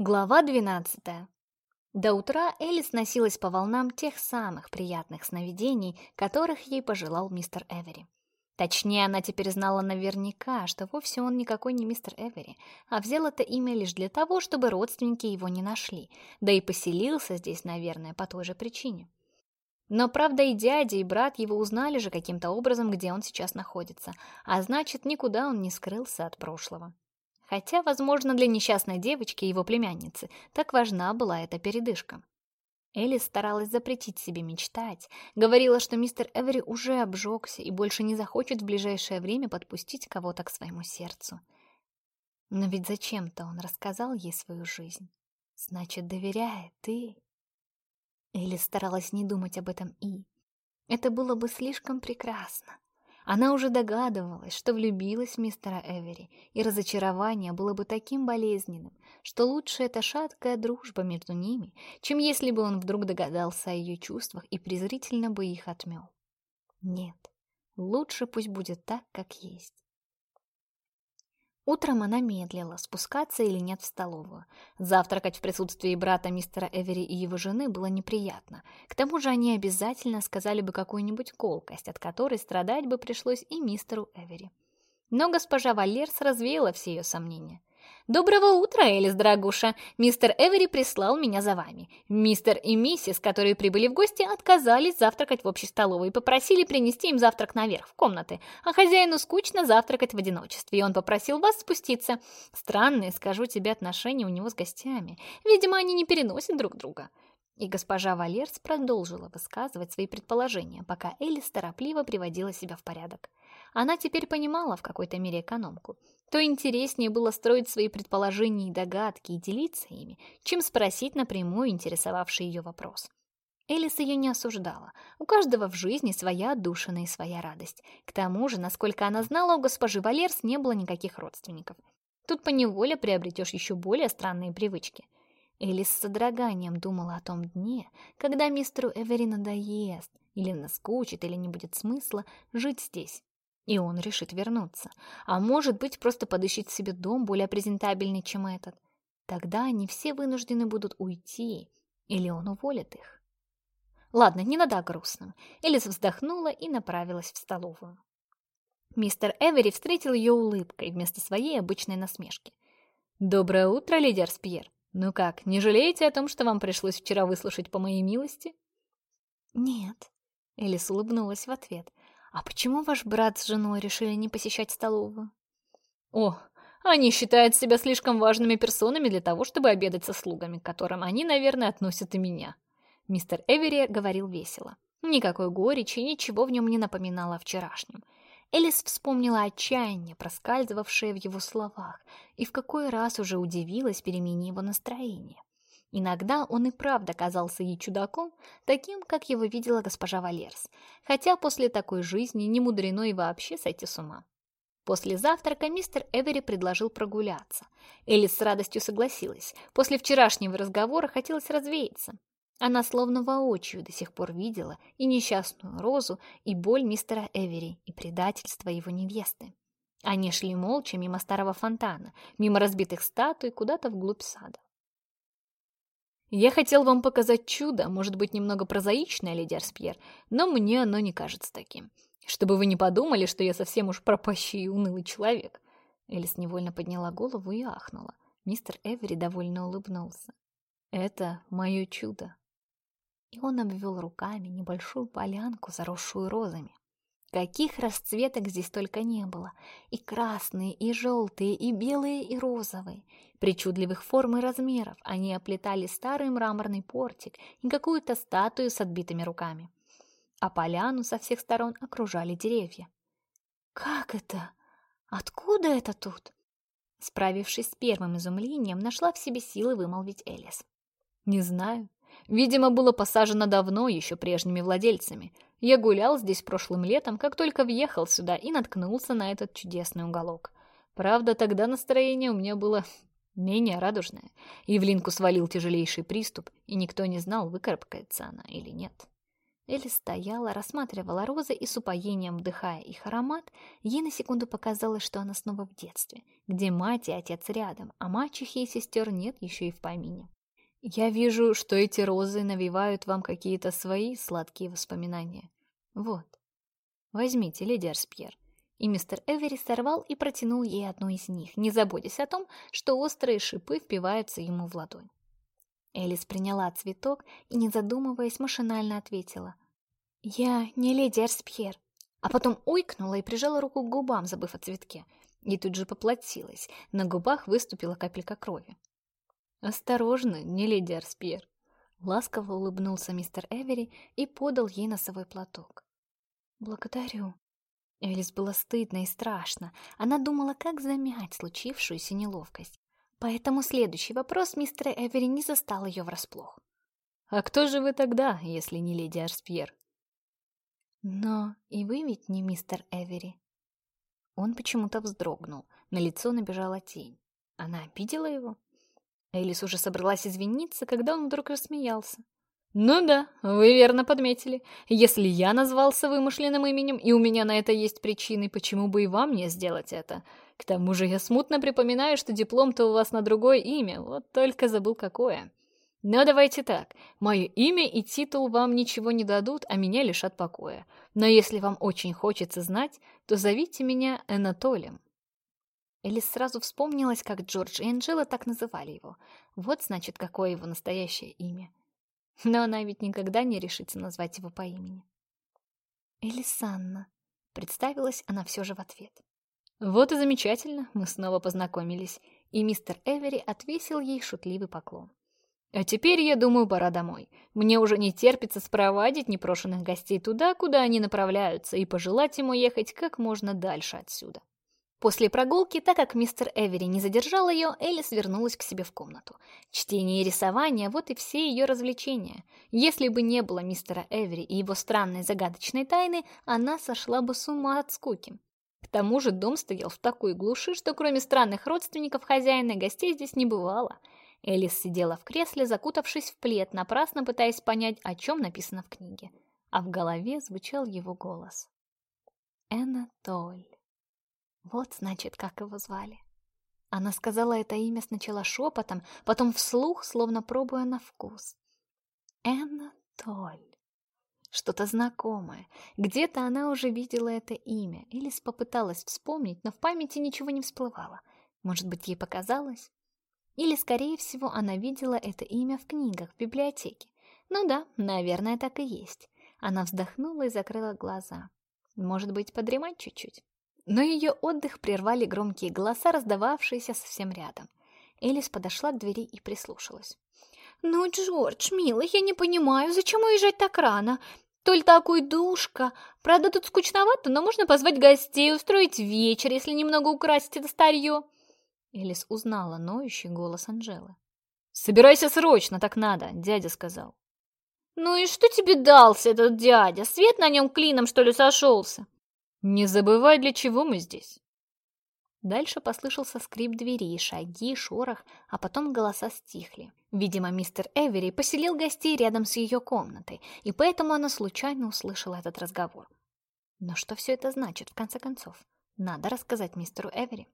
Глава 12. До утра Элис носилась по волнам тех самых приятных сновидений, которых ей пожелал мистер Эвери. Точнее, она теперь знала наверняка, что вовсе он никакой не мистер Эвери, а взял это имя лишь для того, чтобы родственники его не нашли, да и поселился здесь, наверное, по той же причине. Но, правда, и дядя, и брат его узнали же каким-то образом, где он сейчас находится, а значит, никуда он не скрылся от прошлого. Хотя, возможно, для несчастной девочки, его племянницы, так важна была эта передышка. Элис старалась запретить себе мечтать, говорила, что мистер Эвери уже обжегся и больше не захочет в ближайшее время подпустить кого-то к своему сердцу. Но ведь зачем-то он рассказал ей свою жизнь. Значит, доверяет и... Элис старалась не думать об этом и... Это было бы слишком прекрасно. Она уже догадывалась, что влюбилась в мистера Эвери, и разочарование было бы таким болезненным, что лучше эта шаткая дружба между ними, чем если бы он вдруг догадался о ее чувствах и презрительно бы их отмел. Нет, лучше пусть будет так, как есть. Утром она медлила, спускаться или нет в столовую. Завтракать в присутствии брата мистера Эвери и его жены было неприятно. К тому же они обязательно сказали бы какую-нибудь колкость, от которой страдать бы пришлось и мистеру Эвери. Но госпожа Валерс развеяла все ее сомнения. «Доброго утра, Элис, дорогуша! Мистер Эвери прислал меня за вами. Мистер и миссис, которые прибыли в гости, отказались завтракать в общей столовой и попросили принести им завтрак наверх, в комнаты. А хозяину скучно завтракать в одиночестве, и он попросил вас спуститься. Странные, скажу тебе, отношения у него с гостями. Видимо, они не переносят друг друга». И госпожа Валерс продолжила высказывать свои предположения, пока Элис торопливо приводила себя в порядок. Она теперь понимала в какой-то мере экономку. То интереснее было строить свои предположения и догадки и делиться ими, чем спросить напрямую интересовавший ее вопрос. Элис ее не осуждала. У каждого в жизни своя отдушина и своя радость. К тому же, насколько она знала, у госпожи Валерс не было никаких родственников. Тут поневоле приобретешь еще более странные привычки. Элис с содроганием думала о том дне, когда мистеру Эвери надоест, или наскучит, или не будет смысла жить здесь, и он решит вернуться. А может быть, просто подыщет себе дом более презентабельный, чем этот. Тогда они все вынуждены будут уйти, или он уволит их. Ладно, не надо о грустном. Элис вздохнула и направилась в столовую. Мистер Эвери встретил ее улыбкой вместо своей обычной насмешки. «Доброе утро, леди Арспьер. Ну как, не жалеете о том, что вам пришлось вчера выслушать по моей милости?» «Нет», — Элис улыбнулась в ответ. «А почему ваш брат с женой решили не посещать столовую?» «О, они считают себя слишком важными персонами для того, чтобы обедать со слугами, к которым они, наверное, относят и меня». Мистер Эвери говорил весело. Никакой горечи, ничего в нем не напоминало о вчерашнем. Элис вспомнила отчаяние, проскальзывавшее в его словах, и в какой раз уже удивилась перемене его настроения. Иногда он и правда казался ей чудаком, таким, как его видела госпожа Валерс, хотя после такой жизни не мудрено и вообще сойти с ума. После завтрака мистер Эвери предложил прогуляться. Элис с радостью согласилась. После вчерашнего разговора хотелось развеяться. Она словно воочию до сих пор видела и несчастную Розу, и боль мистера Эвери, и предательство его невесты. Они шли молча мимо старого фонтана, мимо разбитых статуй, куда-то вглубь сада. Я хотел вам показать чудо, может быть, немного прозаичное, леди Арспьер, но мне оно не кажется таким. Чтобы вы не подумали, что я совсем уж пропащий и унылый человек. Элис невольно подняла голову и ахнула. Мистер Эвери довольно улыбнулся. Это мое чудо. И он обвел руками небольшую полянку, заросшую розами. Каких расцветок здесь только не было. И красные, и желтые, и белые, и розовые. Причудливых форм и размеров они оплетали старый мраморный портик и какую-то статую с отбитыми руками. А поляну со всех сторон окружали деревья. «Как это? Откуда это тут?» Справившись с первым изумлением, нашла в себе силы вымолвить Элис. «Не знаю. Видимо, было посажено давно, еще прежними владельцами. Я гулял здесь прошлым летом, как только въехал сюда и наткнулся на этот чудесный уголок. Правда, тогда настроение у меня было менее радужное. Евлинку свалил тяжелейший приступ, и никто не знал, выкарабкается она или нет. Элли стояла, рассматривала розы и с упоением вдыхая их аромат, ей на секунду показалось, что она снова в детстве, где мать и отец рядом, а мачехи и сестер нет еще и в помине. «Я вижу, что эти розы навевают вам какие-то свои сладкие воспоминания. Вот, возьмите, леди Арспьер». И мистер Эвери сорвал и протянул ей одну из них, не заботясь о том, что острые шипы впиваются ему в ладонь. Элис приняла цветок и, не задумываясь, машинально ответила. «Я не леди Эрспьер». А потом ойкнула и прижала руку к губам, забыв о цветке. И тут же поплатилась. На губах выступила капелька крови. «Осторожно, не леди Эрспьер». Ласково улыбнулся мистер Эвери и подал ей носовой платок. «Благодарю». Элис было стыдно и страшно. Она думала, как замять случившуюся неловкость. Поэтому следующий вопрос мистера Эвери не застал ее врасплох. «А кто же вы тогда, если не леди Арспьер?» «Но и вы ведь не мистер Эвери». Он почему-то вздрогнул, на лицо набежала тень. Она обидела его? Элис уже собралась извиниться, когда он вдруг рассмеялся. «Ну да, вы верно подметили. Если я назвался вымышленным именем, и у меня на это есть причины, почему бы и вам не сделать это? К тому же я смутно припоминаю, что диплом-то у вас на другое имя, вот только забыл какое. Но давайте так, мое имя и титул вам ничего не дадут, а меня лишат покоя. Но если вам очень хочется знать, то зовите меня Анатолием». Элис сразу вспомнилась, как Джордж и Анжела так называли его. Вот, значит, какое его настоящее имя. Но она ведь никогда не решится назвать его по имени. «Элисанна», — представилась она все же в ответ. Вот и замечательно, мы снова познакомились, и мистер Эвери отвесил ей шутливый поклон. А теперь, я думаю, пора домой. Мне уже не терпится спровадить непрошенных гостей туда, куда они направляются, и пожелать ему ехать как можно дальше отсюда. После прогулки, так как мистер Эвери не задержал ее, Элис вернулась к себе в комнату. Чтение и рисование – вот и все ее развлечения. Если бы не было мистера Эвери и его странной загадочной тайны, она сошла бы с ума от скуки. К тому же дом стоял в такой глуши, что кроме странных родственников хозяина гостей здесь не бывало. Элис сидела в кресле, закутавшись в плед, напрасно пытаясь понять, о чем написано в книге. А в голове звучал его голос. Энатоль. Вот, значит, как его звали. Она сказала это имя сначала шепотом, потом вслух, словно пробуя на вкус. Энатоль. Что-то знакомое. Где-то она уже видела это имя. Элис попыталась вспомнить, но в памяти ничего не всплывало. Может быть, ей показалось? Или, скорее всего, она видела это имя в книгах в библиотеке. Ну да, наверное, так и есть. Она вздохнула и закрыла глаза. Может быть, подремать чуть-чуть? Но ее отдых прервали громкие голоса, раздававшиеся совсем рядом. Элис подошла к двери и прислушалась. «Ну, Джордж, милый, я не понимаю, зачем уезжать так рано? Толь такой душка. Правда, тут скучновато, но можно позвать гостей, устроить вечер, если немного украсить это старье». Элис узнала ноющий голос Анжелы. «Собирайся срочно, так надо», — дядя сказал. «Ну и что тебе дался этот дядя? Свет на нем клином, что ли, сошелся?» «Не забывай, для чего мы здесь». Дальше послышался скрип двери, шаги, шорох, а потом голоса стихли. Видимо, мистер Эвери поселил гостей рядом с ее комнатой, и поэтому она случайно услышала этот разговор. Но что все это значит, в конце концов? Надо рассказать мистеру Эвери.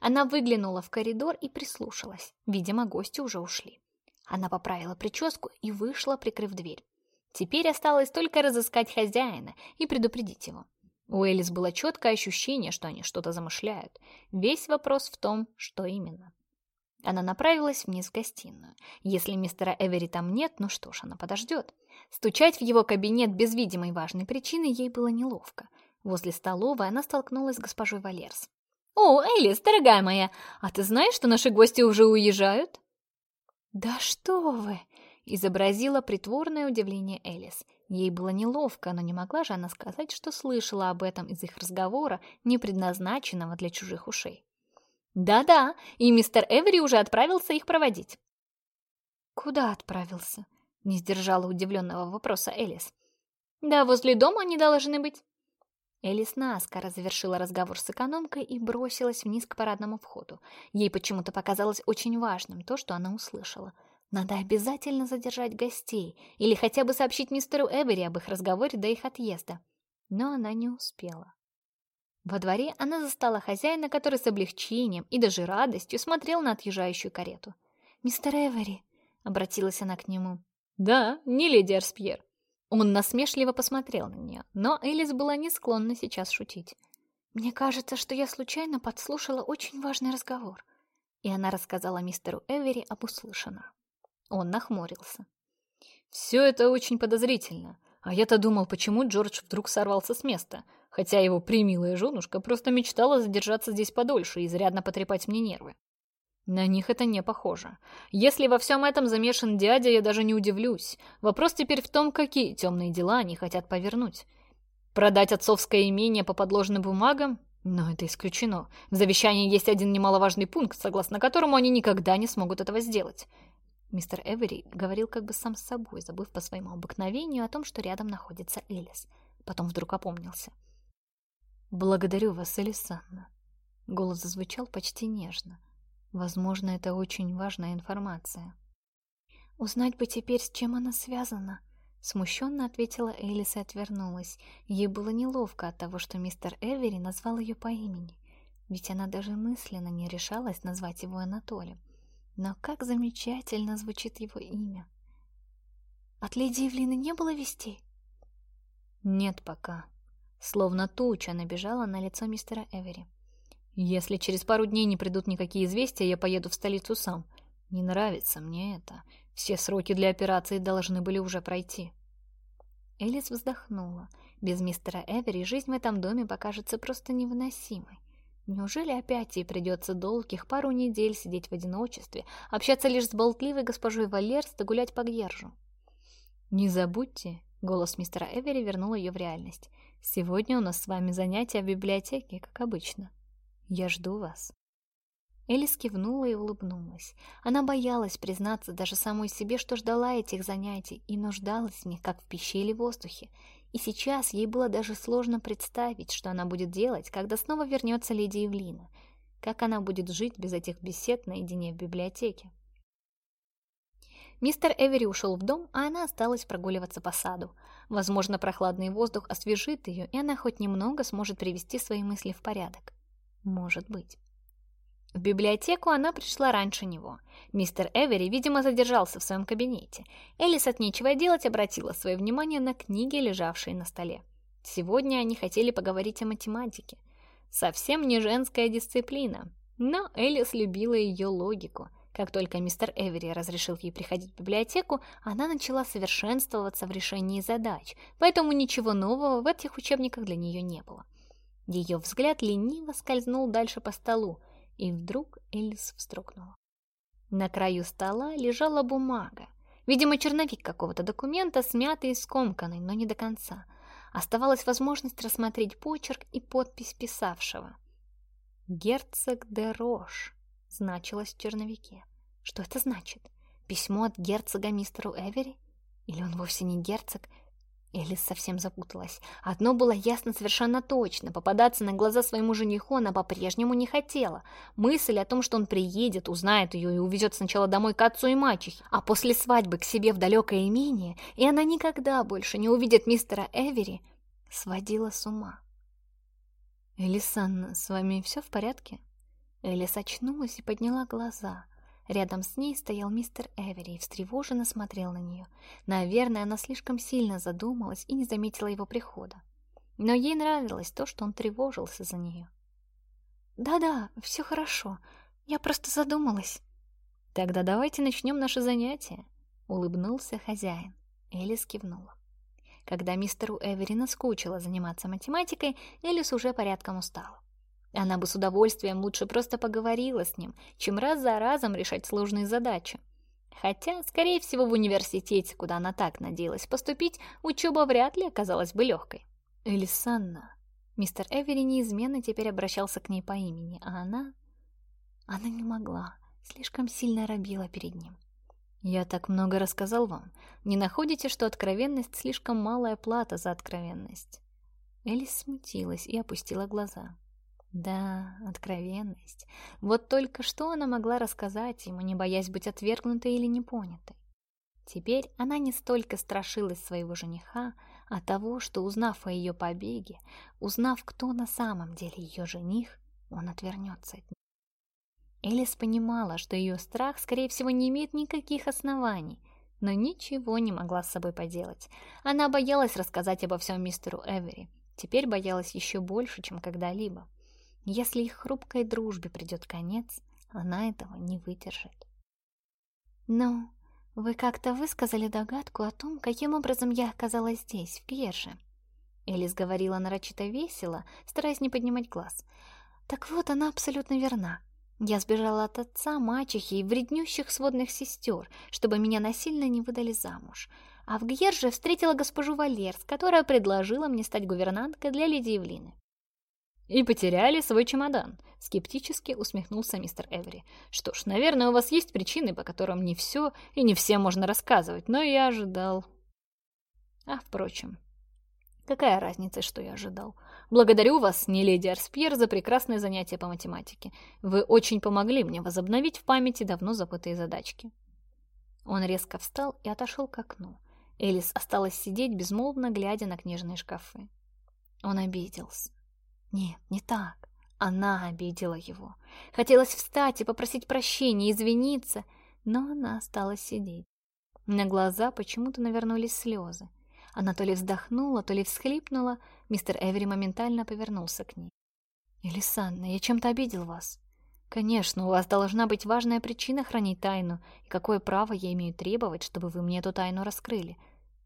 Она выглянула в коридор и прислушалась. Видимо, гости уже ушли. Она поправила прическу и вышла, прикрыв дверь. Теперь осталось только разыскать хозяина и предупредить его. У Элис было четкое ощущение, что они что-то замышляют. Весь вопрос в том, что именно. Она направилась вниз в гостиную. Если мистера Эвери там нет, ну что ж, она подождет. Стучать в его кабинет без видимой важной причины ей было неловко. Возле столовой она столкнулась с госпожой Валерс. «О, Элис, дорогая моя, а ты знаешь, что наши гости уже уезжают?» «Да что вы!» — изобразила притворное удивление Элис. Ей было неловко, но не могла же она сказать, что слышала об этом из их разговора, не предназначенного для чужих ушей. «Да-да, и мистер Эвери уже отправился их проводить». «Куда отправился?» — не сдержала удивленного вопроса Элис. «Да, возле дома они должны быть». Элис наскоро завершила разговор с экономкой и бросилась вниз к парадному входу. Ей почему-то показалось очень важным то, что она услышала. Надо обязательно задержать гостей или хотя бы сообщить мистеру Эвери об их разговоре до их отъезда. Но она не успела. Во дворе она застала хозяина, который с облегчением и даже радостью смотрел на отъезжающую карету. «Мистер Эвери», — обратилась она к нему. «Да, не леди Арспьер». Он насмешливо посмотрел на нее, но Элис была не склонна сейчас шутить. «Мне кажется, что я случайно подслушала очень важный разговор». И она рассказала мистеру Эвери об услышанном. Он нахмурился. «Все это очень подозрительно. А я-то думал, почему Джордж вдруг сорвался с места, хотя его примилая женушка просто мечтала задержаться здесь подольше и изрядно потрепать мне нервы. На них это не похоже. Если во всем этом замешан дядя, я даже не удивлюсь. Вопрос теперь в том, какие темные дела они хотят повернуть. Продать отцовское имение по подложным бумагам? Но это исключено. В завещании есть один немаловажный пункт, согласно которому они никогда не смогут этого сделать. Мистер Эвери говорил как бы сам с собой, забыв по своему обыкновению о том, что рядом находится Элис. Потом вдруг опомнился. «Благодарю вас, Элисанна». Голос зазвучал почти нежно. Возможно, это очень важная информация. «Узнать бы теперь, с чем она связана», — смущенно ответила Элис и отвернулась. Ей было неловко от того, что мистер Эвери назвал ее по имени, ведь она даже мысленно не решалась назвать его Анатолием. Но как замечательно звучит его имя. От леди Евлины не было вестей? Нет пока. Словно туча набежала на лицо мистера Эвери. Если через пару дней не придут никакие известия, я поеду в столицу сам. Не нравится мне это. Все сроки для операции должны были уже пройти. Элис вздохнула. Без мистера Эвери жизнь в этом доме покажется просто невыносимой. Неужели опять ей придется долгих пару недель сидеть в одиночестве, общаться лишь с болтливой госпожой Валерс да гулять по Гьержу? «Не забудьте», — голос мистера Эвери вернул ее в реальность. «Сегодня у нас с вами занятия в библиотеке, как обычно. Я жду вас». Элис кивнула и улыбнулась. Она боялась признаться даже самой себе, что ждала этих занятий и нуждалась в них, как в пище или воздухе, и сейчас ей было даже сложно представить, что она будет делать, когда снова вернется леди Евлина. Как она будет жить без этих бесед наедине в библиотеке? Мистер Эвери ушел в дом, а она осталась прогуливаться по саду. Возможно, прохладный воздух освежит ее, и она хоть немного сможет привести свои мысли в порядок. Может быть. В библиотеку она пришла раньше него. Мистер Эвери, видимо, задержался в своем кабинете. Элис от нечего делать обратила свое внимание на книги, лежавшие на столе. Сегодня они хотели поговорить о математике. Совсем не женская дисциплина. Но Элис любила ее логику. Как только мистер Эвери разрешил ей приходить в библиотеку, она начала совершенствоваться в решении задач, поэтому ничего нового в этих учебниках для нее не было. Ее взгляд лениво скользнул дальше по столу, и вдруг Элис вздрогнула. На краю стола лежала бумага. Видимо, черновик какого-то документа, смятый и скомканный, но не до конца. Оставалась возможность рассмотреть почерк и подпись писавшего. «Герцог де Рош» значилось в черновике. Что это значит? Письмо от герцога мистеру Эвери? Или он вовсе не герцог, Элис совсем запуталась. Одно было ясно совершенно точно. Попадаться на глаза своему жениху она по-прежнему не хотела. Мысль о том, что он приедет, узнает ее и увезет сначала домой к отцу и мачехе, а после свадьбы к себе в далекое имение, и она никогда больше не увидит мистера Эвери, сводила с ума. «Элисан, с вами все в порядке?» Элис очнулась и подняла глаза – Рядом с ней стоял мистер Эвери и встревоженно смотрел на нее. Наверное, она слишком сильно задумалась и не заметила его прихода. Но ей нравилось то, что он тревожился за нее. «Да-да, все хорошо. Я просто задумалась». «Тогда давайте начнем наше занятие», — улыбнулся хозяин. Элис кивнула. Когда мистеру Эвери наскучило заниматься математикой, Элис уже порядком устала. Она бы с удовольствием лучше просто поговорила с ним, чем раз за разом решать сложные задачи. Хотя, скорее всего, в университете, куда она так надеялась поступить, учеба вряд ли оказалась бы легкой. Элисанна. Мистер Эвери неизменно теперь обращался к ней по имени, а она... Она не могла, слишком сильно робила перед ним. «Я так много рассказал вам. Не находите, что откровенность — слишком малая плата за откровенность?» Элис смутилась и опустила глаза. Да, откровенность. Вот только что она могла рассказать ему, не боясь быть отвергнутой или непонятой. Теперь она не столько страшилась своего жениха, а того, что, узнав о ее побеге, узнав, кто на самом деле ее жених, он отвернется от нее. Элис понимала, что ее страх, скорее всего, не имеет никаких оснований, но ничего не могла с собой поделать. Она боялась рассказать обо всем мистеру Эвери, теперь боялась еще больше, чем когда-либо. Если их хрупкой дружбе придет конец, она этого не выдержит. «Ну, вы как-то высказали догадку о том, каким образом я оказалась здесь, в Герже?» Элис говорила нарочито весело, стараясь не поднимать глаз. «Так вот, она абсолютно верна. Я сбежала от отца, мачехи и вреднющих сводных сестер, чтобы меня насильно не выдали замуж. А в Гьерже встретила госпожу Валерс, которая предложила мне стать гувернанткой для леди Евлины. «И потеряли свой чемодан», — скептически усмехнулся мистер Эвери. «Что ж, наверное, у вас есть причины, по которым не все и не всем можно рассказывать, но я ожидал...» А, впрочем, какая разница, что я ожидал? Благодарю вас, не леди Арспьер, за прекрасное занятие по математике. Вы очень помогли мне возобновить в памяти давно забытые задачки». Он резко встал и отошел к окну. Элис осталась сидеть, безмолвно глядя на книжные шкафы. Он обиделся. Нет, не так. Она обидела его. Хотелось встать и попросить прощения, извиниться, но она осталась сидеть. На глаза почему-то навернулись слезы. Она то ли вздохнула, то ли всхлипнула. Мистер Эвери моментально повернулся к ней. «Элисанна, я чем-то обидел вас?» «Конечно, у вас должна быть важная причина хранить тайну, и какое право я имею требовать, чтобы вы мне эту тайну раскрыли?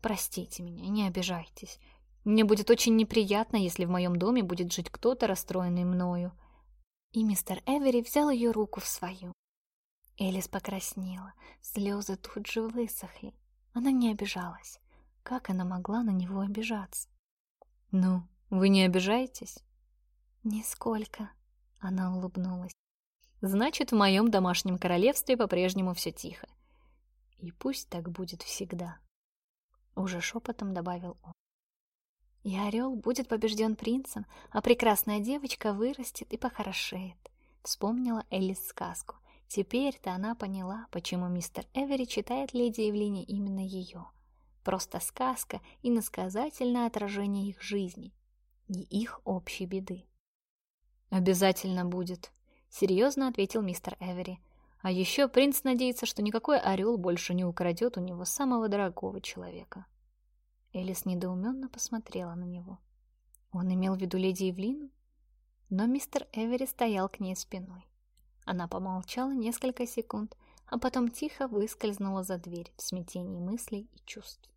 Простите меня, не обижайтесь. Мне будет очень неприятно, если в моем доме будет жить кто-то, расстроенный мною». И мистер Эвери взял ее руку в свою. Элис покраснела, слезы тут же высохли. Она не обижалась. Как она могла на него обижаться? «Ну, вы не обижаетесь?» «Нисколько», — она улыбнулась. «Значит, в моем домашнем королевстве по-прежнему все тихо. И пусть так будет всегда», — уже шепотом добавил он. И орел будет побежден принцем, а прекрасная девочка вырастет и похорошеет. Вспомнила Элис сказку. Теперь-то она поняла, почему мистер Эвери читает леди Евлине именно ее. Просто сказка и насказательное отражение их жизни и их общей беды. «Обязательно будет», — серьезно ответил мистер Эвери. «А еще принц надеется, что никакой орел больше не украдет у него самого дорогого человека». Элис недоуменно посмотрела на него. Он имел в виду леди Евлину? Но мистер Эвери стоял к ней спиной. Она помолчала несколько секунд, а потом тихо выскользнула за дверь в смятении мыслей и чувств.